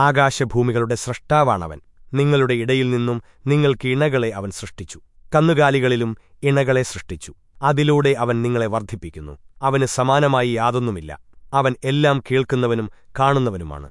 ആകാശഭൂമികളുടെ സൃഷ്ടാവാണവൻ നിങ്ങളുടെ ഇടയിൽ നിന്നും നിങ്ങൾക്ക് ഇണകളെ അവൻ സൃഷ്ടിച്ചു. കന്നുകാലികളിലും ഇണകളെ സൃഷ്ടിച്ചു. അതിലൂടെ അവൻ നിങ്ങളെ വർദ്ധിപ്പിക്കുന്നു. അവന് സമാനമായി യാതൊന്നുമില്ല. അവൻ എല്ലാം കേൾക്കുന്നവനും കാണുന്നവനുമാണ്.